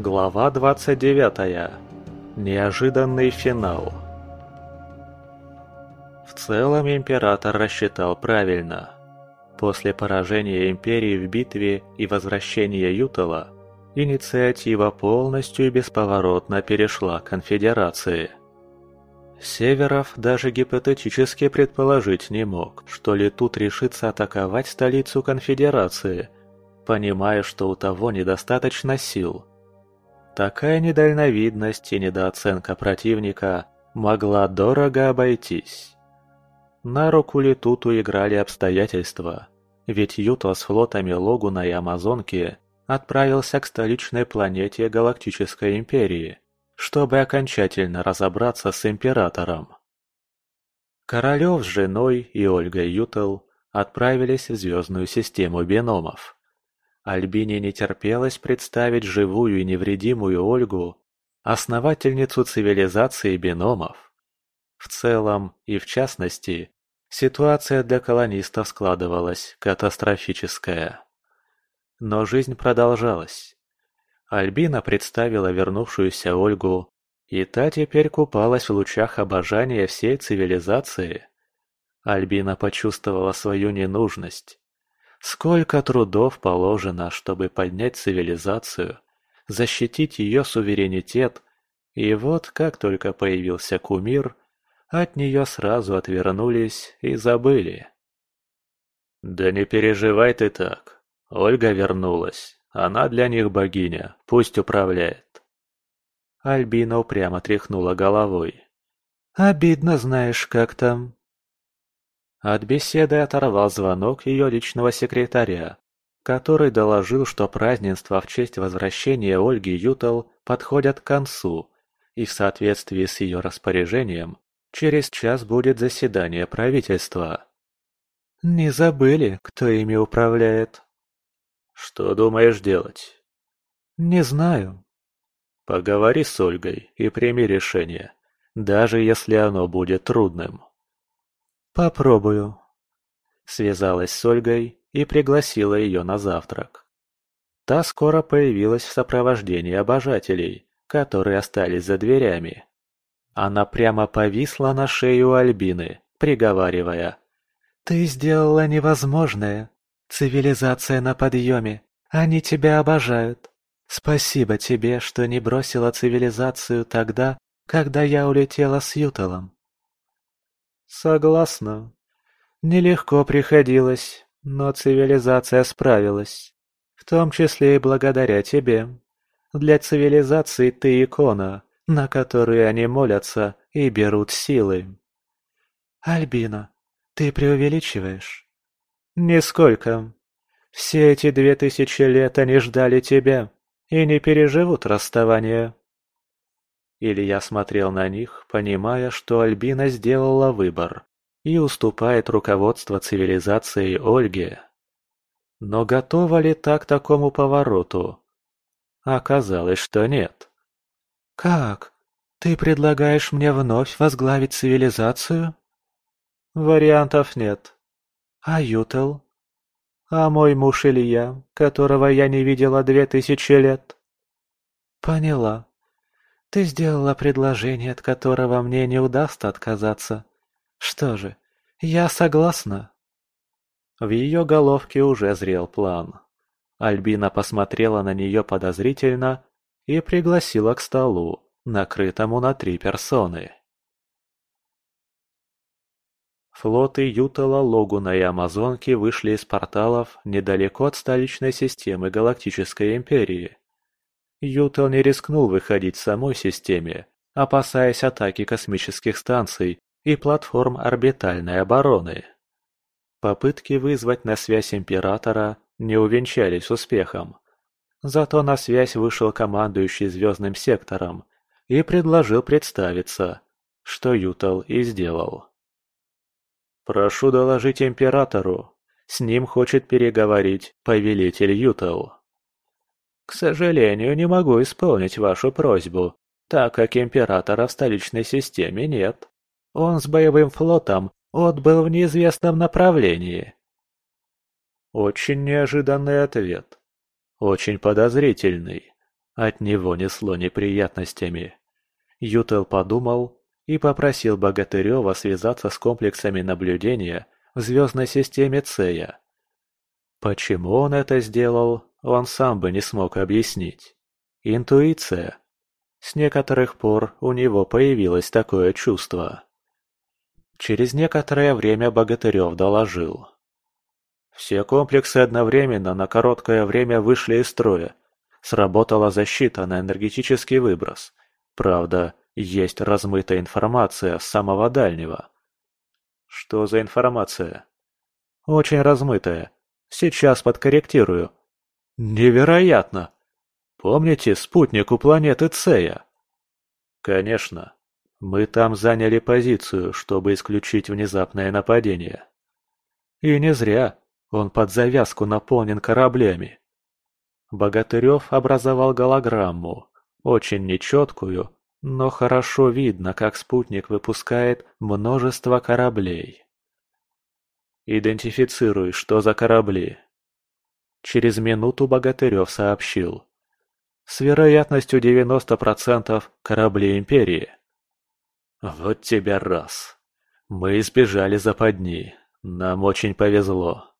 Глава 29. Неожиданный финал. В целом император рассчитал правильно. После поражения империи в битве и возвращения Ютала, инициатива полностью и бесповоротно перешла к конфедерации. Северов даже гипотетически предположить не мог, что Летут решится атаковать столицу конфедерации, понимая, что у того недостаточно сил – Такая недальновидность и недооценка противника могла дорого обойтись. На руку Летуту играли обстоятельства, ведь Юто с флотами Логуна и Амазонки отправился к столичной планете Галактической Империи, чтобы окончательно разобраться с Императором. Королев с женой и Ольгой Ютел отправились в звездную систему биномов. Альбине не терпелось представить живую и невредимую Ольгу, основательницу цивилизации биномов. В целом и в частности, ситуация для колонистов складывалась катастрофическая. Но жизнь продолжалась. Альбина представила вернувшуюся Ольгу, и та теперь купалась в лучах обожания всей цивилизации. Альбина почувствовала свою ненужность, Сколько трудов положено, чтобы поднять цивилизацию, защитить ее суверенитет, и вот как только появился кумир, от нее сразу отвернулись и забыли. «Да не переживай ты так. Ольга вернулась. Она для них богиня, пусть управляет». Альбина упрямо тряхнула головой. «Обидно, знаешь, как там. От беседы оторвал звонок ее личного секретаря, который доложил, что празднества в честь возвращения Ольги Ютал подходят к концу, и в соответствии с ее распоряжением через час будет заседание правительства. Не забыли, кто ими управляет? Что думаешь делать? Не знаю. Поговори с Ольгой и прими решение, даже если оно будет трудным. «Попробую». Связалась с Ольгой и пригласила ее на завтрак. Та скоро появилась в сопровождении обожателей, которые остались за дверями. Она прямо повисла на шею Альбины, приговаривая. «Ты сделала невозможное. Цивилизация на подъеме. Они тебя обожают. Спасибо тебе, что не бросила цивилизацию тогда, когда я улетела с Юталом. Согласна. Нелегко приходилось, но цивилизация справилась. В том числе и благодаря тебе. Для цивилизации ты икона, на которую они молятся и берут силы. Альбина, ты преувеличиваешь. Нисколько. Все эти две тысячи лет они ждали тебя и не переживут расставания. Илья смотрел на них, понимая, что Альбина сделала выбор и уступает руководство цивилизацией Ольге. Но готова ли так такому повороту? Оказалось, что нет. «Как? Ты предлагаешь мне вновь возглавить цивилизацию?» «Вариантов нет. А Ютел? А мой муж Илья, которого я не видела две тысячи лет?» «Поняла. Ты сделала предложение, от которого мне не удастся отказаться. Что же, я согласна. В ее головке уже зрел план. Альбина посмотрела на нее подозрительно и пригласила к столу, накрытому на три персоны. Флоты Ютала, Логуна и Амазонки вышли из порталов недалеко от столичной системы Галактической Империи. Ютел не рискнул выходить в самой системе, опасаясь атаки космических станций и платформ орбитальной обороны. Попытки вызвать на связь Императора не увенчались успехом. Зато на связь вышел командующий Звездным сектором и предложил представиться, что Ютел и сделал. «Прошу доложить Императору. С ним хочет переговорить повелитель Ютел». К сожалению, не могу исполнить вашу просьбу, так как императора в столичной системе нет. Он с боевым флотом отбыл в неизвестном направлении. Очень неожиданный ответ. Очень подозрительный. От него несло неприятностями. Ютел подумал и попросил Богатырева связаться с комплексами наблюдения в звездной системе Цея. Почему он это сделал, он сам бы не смог объяснить. Интуиция. С некоторых пор у него появилось такое чувство. Через некоторое время Богатырев доложил. Все комплексы одновременно на короткое время вышли из строя. Сработала защита на энергетический выброс. Правда, есть размытая информация с самого дальнего. Что за информация? Очень размытая. Сейчас подкорректирую. Невероятно! Помните спутник у планеты Цея? Конечно. Мы там заняли позицию, чтобы исключить внезапное нападение. И не зря. Он под завязку наполнен кораблями. Богатырев образовал голограмму, очень нечеткую, но хорошо видно, как спутник выпускает множество кораблей. «Идентифицируй, что за корабли», Через минуту Богатырев сообщил. С вероятностью 90% корабли Империи. Вот тебя раз. Мы избежали западни. Нам очень повезло.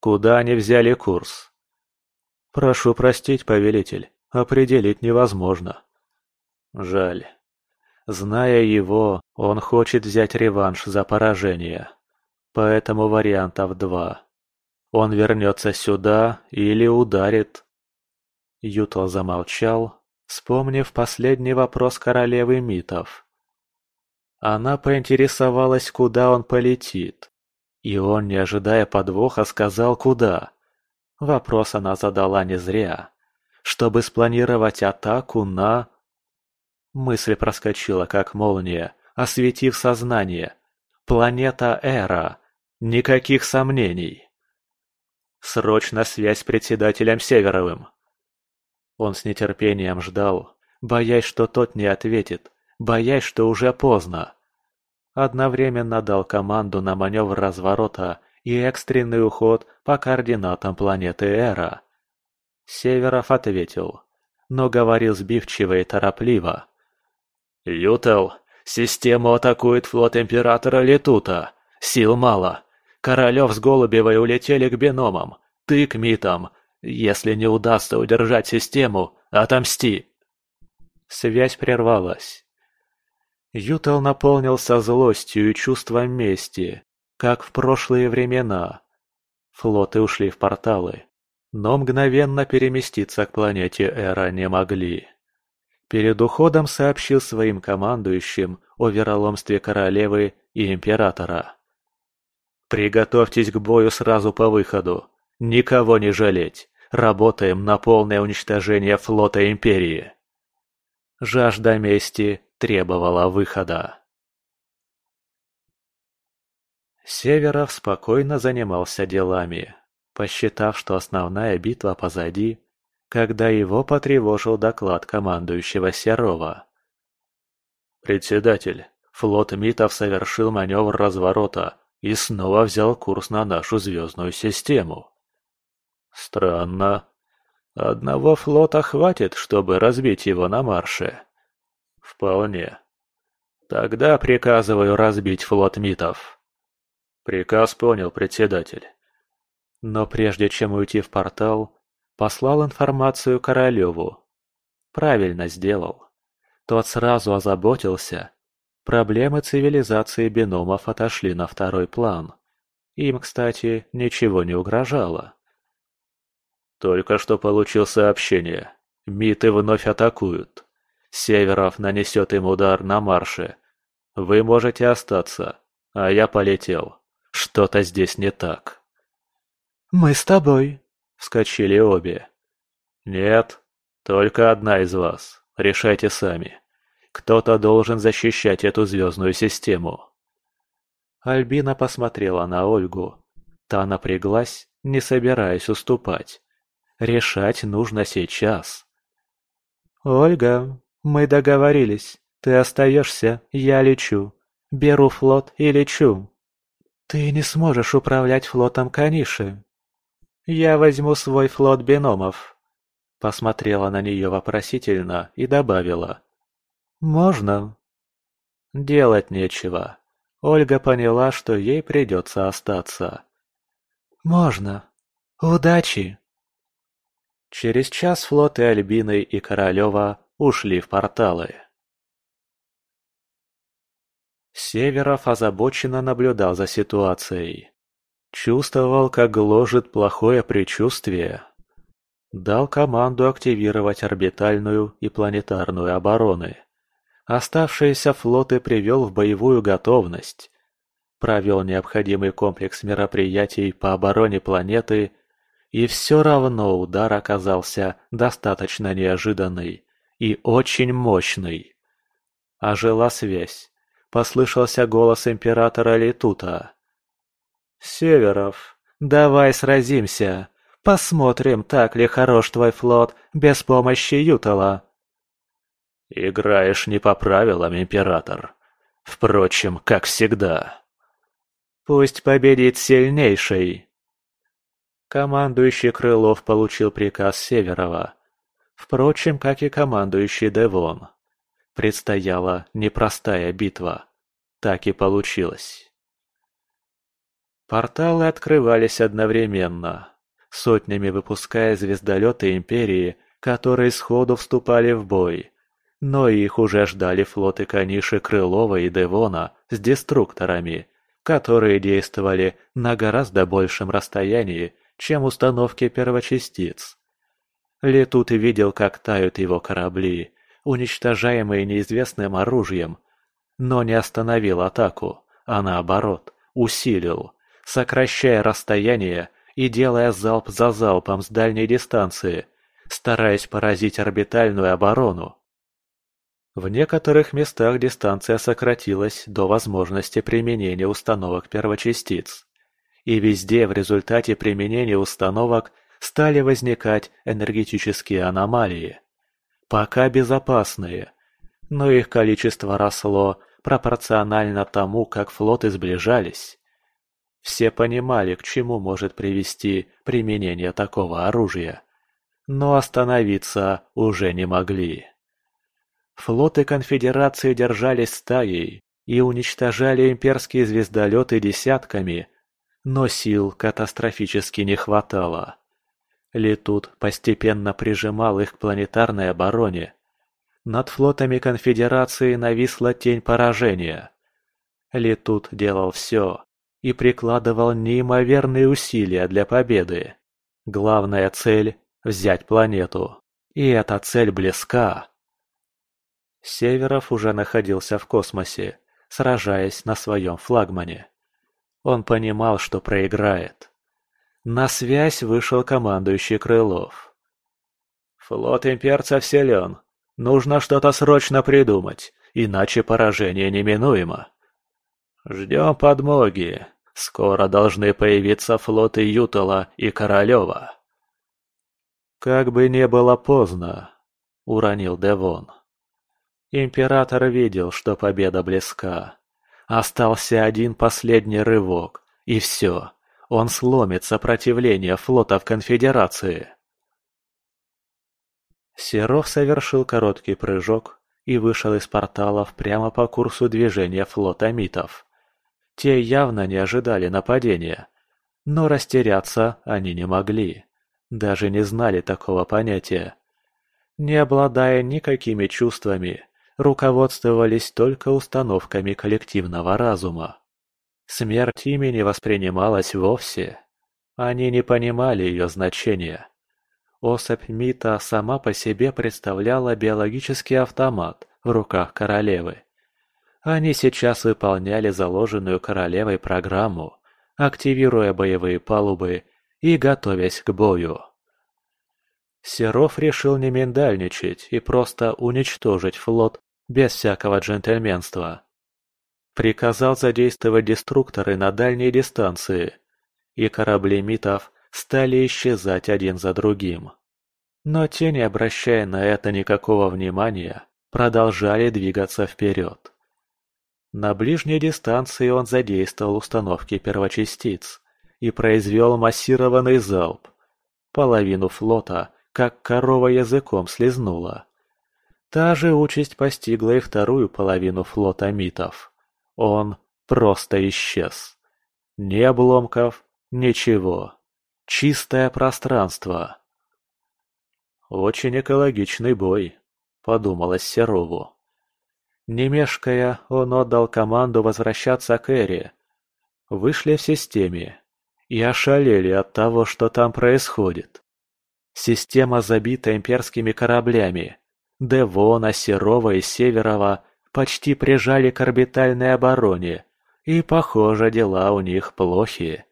Куда они взяли курс? Прошу простить, повелитель, определить невозможно. Жаль. Зная его, он хочет взять реванш за поражение. Поэтому вариантов два. Он вернется сюда или ударит. Ютл замолчал, вспомнив последний вопрос королевы митов. Она поинтересовалась, куда он полетит. И он, не ожидая подвоха, сказал, куда. Вопрос она задала не зря. Чтобы спланировать атаку на... Мысль проскочила, как молния, осветив сознание. Планета Эра. Никаких сомнений. Срочно связь с председателем Северовым!» Он с нетерпением ждал, боясь, что тот не ответит, боясь, что уже поздно. Одновременно дал команду на маневр разворота и экстренный уход по координатам планеты Эра. Северов ответил, но говорил сбивчиво и торопливо. «Ютел, систему атакует флот Императора Летута. Сил мало. Королев с Голубевой улетели к биномам. Ты к митам. Если не удастся удержать систему, отомсти. Связь прервалась. Ютел наполнился злостью и чувством мести, как в прошлые времена. Флоты ушли в порталы, но мгновенно переместиться к планете Эра не могли. Перед уходом сообщил своим командующим о вероломстве королевы и императора. Приготовьтесь к бою сразу по выходу. Никого не жалеть. Работаем на полное уничтожение флота Империи. Жажда мести требовала выхода. Северов спокойно занимался делами, посчитав, что основная битва позади, когда его потревожил доклад командующего Серова. «Председатель, флот МИТов совершил маневр разворота и снова взял курс на нашу звездную систему. Странно. Одного флота хватит, чтобы разбить его на марше? Вполне. Тогда приказываю разбить флот митов. Приказ понял председатель. Но прежде чем уйти в портал, послал информацию Королеву. Правильно сделал. Тот сразу озаботился Проблемы цивилизации биномов отошли на второй план. Им, кстати, ничего не угрожало. Только что получил сообщение. Миты вновь атакуют. Северов нанесет им удар на марше. Вы можете остаться, а я полетел. Что-то здесь не так. «Мы с тобой», — вскочили обе. «Нет, только одна из вас. Решайте сами». Кто-то должен защищать эту звездную систему. Альбина посмотрела на Ольгу. Та напряглась, не собираясь уступать. Решать нужно сейчас. «Ольга, мы договорились. Ты остаешься, я лечу. Беру флот и лечу. Ты не сможешь управлять флотом Каниши. Я возьму свой флот биномов. Посмотрела на нее вопросительно и добавила. «Можно». Делать нечего. Ольга поняла, что ей придется остаться. «Можно. Удачи!» Через час флоты Альбины и Королева ушли в порталы. Северов озабоченно наблюдал за ситуацией. Чувствовал, как гложет плохое предчувствие. Дал команду активировать орбитальную и планетарную обороны. Оставшиеся флоты привел в боевую готовность. Провел необходимый комплекс мероприятий по обороне планеты, и все равно удар оказался достаточно неожиданный и очень мощный. Ожила связь. Послышался голос императора Летута. «Северов, давай сразимся. Посмотрим, так ли хорош твой флот без помощи Ютала». «Играешь не по правилам, император. Впрочем, как всегда». «Пусть победит сильнейший». Командующий Крылов получил приказ Северова. Впрочем, как и командующий Девон. Предстояла непростая битва. Так и получилось. Порталы открывались одновременно, сотнями выпуская звездолеты Империи, которые сходу вступали в бой. Но их уже ждали флоты Каниши Крылова и Девона с деструкторами, которые действовали на гораздо большем расстоянии, чем установки первочастиц. Летут видел, как тают его корабли, уничтожаемые неизвестным оружием, но не остановил атаку, а наоборот, усилил, сокращая расстояние и делая залп за залпом с дальней дистанции, стараясь поразить орбитальную оборону. В некоторых местах дистанция сократилась до возможности применения установок первочастиц. И везде в результате применения установок стали возникать энергетические аномалии. Пока безопасные, но их количество росло пропорционально тому, как флоты сближались. Все понимали, к чему может привести применение такого оружия, но остановиться уже не могли. Флоты конфедерации держались стаей и уничтожали имперские звездолеты десятками, но сил катастрофически не хватало. Летут постепенно прижимал их к планетарной обороне. Над флотами конфедерации нависла тень поражения. Летут делал все и прикладывал неимоверные усилия для победы. Главная цель – взять планету. И эта цель близка. Северов уже находился в космосе, сражаясь на своем флагмане. Он понимал, что проиграет. На связь вышел командующий Крылов. «Флот имперцев силен. Нужно что-то срочно придумать, иначе поражение неминуемо. Ждем подмоги. Скоро должны появиться флоты Ютала и Королева». «Как бы не было поздно», — уронил Девон. Император видел, что победа близка. Остался один последний рывок, и все, он сломит сопротивление флотов Конфедерации. Серов совершил короткий прыжок и вышел из порталов прямо по курсу движения флота митов. Те явно не ожидали нападения, но растеряться они не могли, даже не знали такого понятия. Не обладая никакими чувствами, руководствовались только установками коллективного разума. Смерть ими не воспринималась вовсе. Они не понимали ее значения. Особь Мита сама по себе представляла биологический автомат в руках королевы. Они сейчас выполняли заложенную королевой программу, активируя боевые палубы и готовясь к бою. Серов решил не миндальничать и просто уничтожить флот без всякого джентльменства. Приказал задействовать деструкторы на дальней дистанции, и корабли митов стали исчезать один за другим. Но те, не обращая на это никакого внимания, продолжали двигаться вперед. На ближней дистанции он задействовал установки первочастиц и произвел массированный залп. Половину флота как корова языком слезнула. Та же участь постигла и вторую половину флота митов. Он просто исчез. Ни обломков, ничего. Чистое пространство. «Очень экологичный бой», — подумалось Серову. Не мешкая, он отдал команду возвращаться к Эре. Вышли в системе и ошалели от того, что там происходит. Система забита имперскими кораблями. Девона, Серова и Северова почти прижали к орбитальной обороне, и, похоже, дела у них плохи.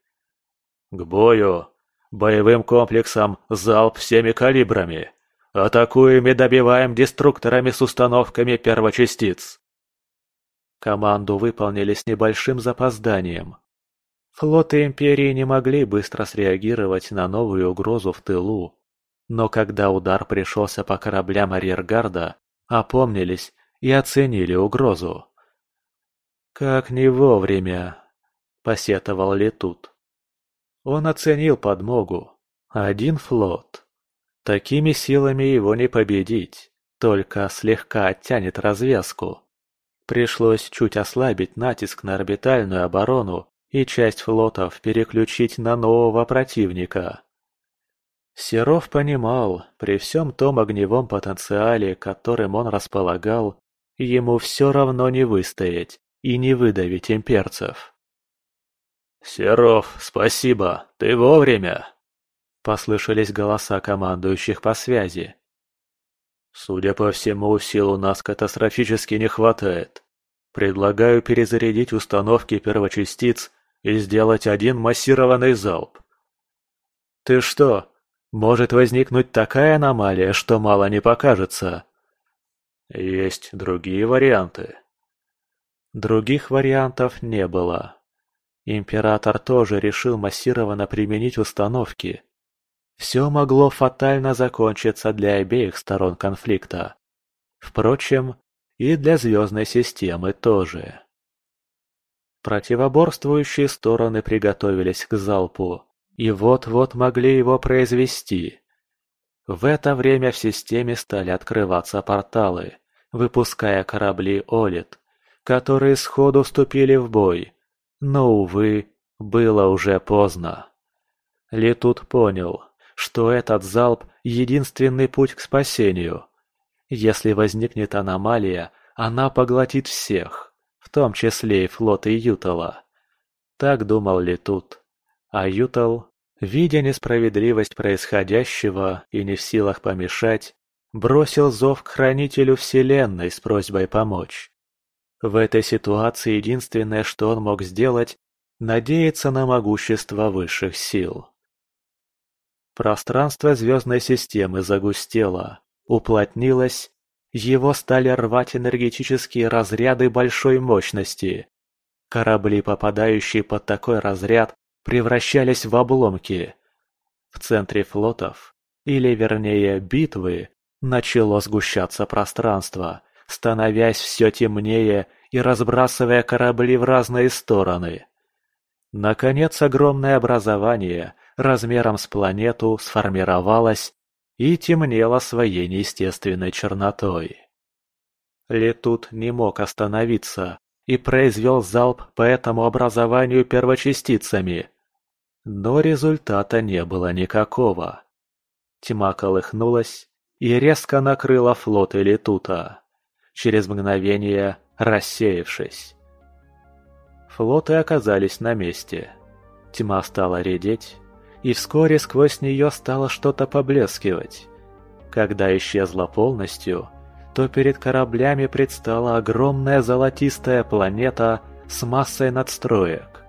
«К бою! Боевым комплексом залп всеми калибрами! Атакуем и добиваем деструкторами с установками первочастиц!» Команду выполнили с небольшим запозданием. Флоты Империи не могли быстро среагировать на новую угрозу в тылу. Но когда удар пришелся по кораблям арьергарда, опомнились и оценили угрозу. «Как не вовремя!» – посетовал Летут. Он оценил подмогу. Один флот. Такими силами его не победить, только слегка оттянет развязку. Пришлось чуть ослабить натиск на орбитальную оборону и часть флотов переключить на нового противника. Серов понимал, при всем том огневом потенциале, которым он располагал, ему все равно не выстоять и не выдавить имперцев. «Серов, спасибо, ты вовремя!» Послышались голоса командующих по связи. «Судя по всему, сил у нас катастрофически не хватает. Предлагаю перезарядить установки первочастиц и сделать один массированный залп. Ты что, может возникнуть такая аномалия, что мало не покажется? Есть другие варианты. Других вариантов не было. Император тоже решил массированно применить установки. Все могло фатально закончиться для обеих сторон конфликта. Впрочем, и для звездной системы тоже. Противоборствующие стороны приготовились к залпу и вот-вот могли его произвести. В это время в системе стали открываться порталы, выпуская корабли Олит, которые сходу вступили в бой. Но, увы, было уже поздно. Летут понял, что этот залп – единственный путь к спасению. Если возникнет аномалия, она поглотит всех в том числе и флоты Ютала. Так думал Летут. А Ютал, видя несправедливость происходящего и не в силах помешать, бросил зов к Хранителю Вселенной с просьбой помочь. В этой ситуации единственное, что он мог сделать, надеяться на могущество высших сил. Пространство звездной системы загустело, уплотнилось его стали рвать энергетические разряды большой мощности. Корабли, попадающие под такой разряд, превращались в обломки. В центре флотов, или вернее битвы, начало сгущаться пространство, становясь все темнее и разбрасывая корабли в разные стороны. Наконец огромное образование, размером с планету, сформировалось и темнело своей неестественной чернотой. Летут не мог остановиться и произвел залп по этому образованию первочастицами. Но результата не было никакого. Тьма колыхнулась и резко накрыла флот Элитута, через мгновение рассеявшись. Флоты оказались на месте. Тьма стала редеть, и вскоре сквозь нее стало что-то поблескивать. Когда исчезла полностью, то перед кораблями предстала огромная золотистая планета с массой надстроек.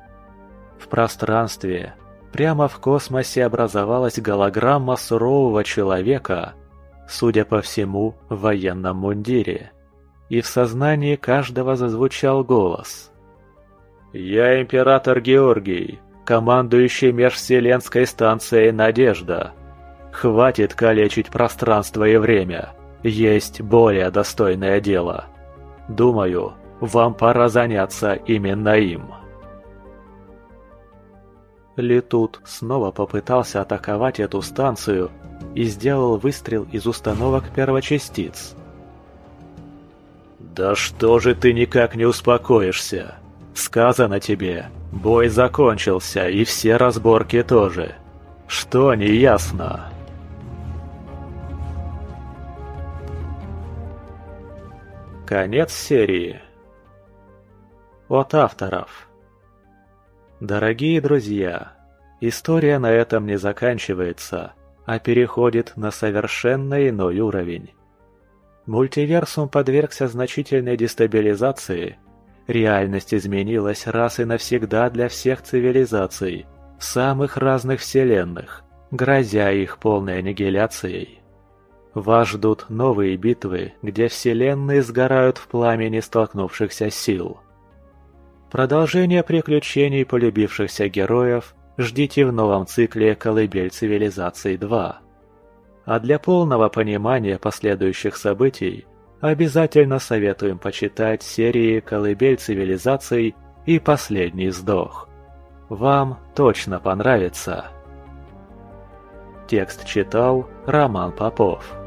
В пространстве, прямо в космосе образовалась голограмма сурового человека, судя по всему, в военном мундире. И в сознании каждого зазвучал голос. «Я император Георгий, командующий межвселенской станцией «Надежда». Хватит калечить пространство и время. Есть более достойное дело. Думаю, вам пора заняться именно им. Летут снова попытался атаковать эту станцию, и сделал выстрел из установок первочастиц. «Да что же ты никак не успокоишься? Сказано тебе, бой закончился и все разборки тоже. Что неясно?» Конец серии. От авторов. Дорогие друзья, история на этом не заканчивается, а переходит на совершенно иной уровень. Мультиверсум подвергся значительной дестабилизации. Реальность изменилась раз и навсегда для всех цивилизаций, самых разных вселенных, грозя их полной аннигиляцией. Вас ждут новые битвы, где вселенные сгорают в пламени столкнувшихся сил. Продолжение приключений полюбившихся героев ждите в новом цикле «Колыбель цивилизации 2». А для полного понимания последующих событий обязательно советуем почитать серии «Колыбель цивилизаций» и «Последний сдох». Вам точно понравится. Текст читал Роман Попов.